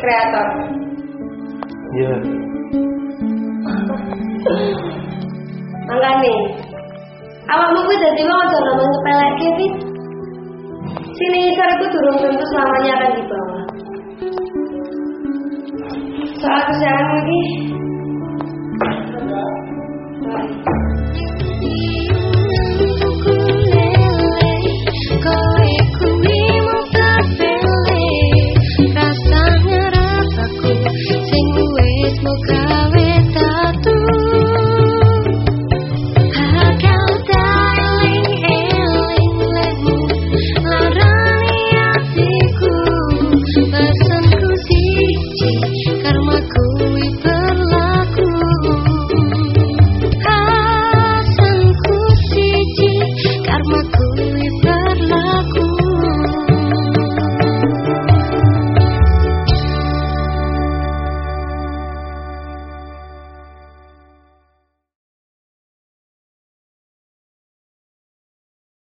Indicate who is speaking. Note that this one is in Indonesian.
Speaker 1: kreator.
Speaker 2: Iya.
Speaker 1: Makane. Awakmu kuwi dadi wong aja ngomong sepeleke, Fit. Sini isor itu durung tentu selamanya akan di bawah. Soal kesialanmu ini boca.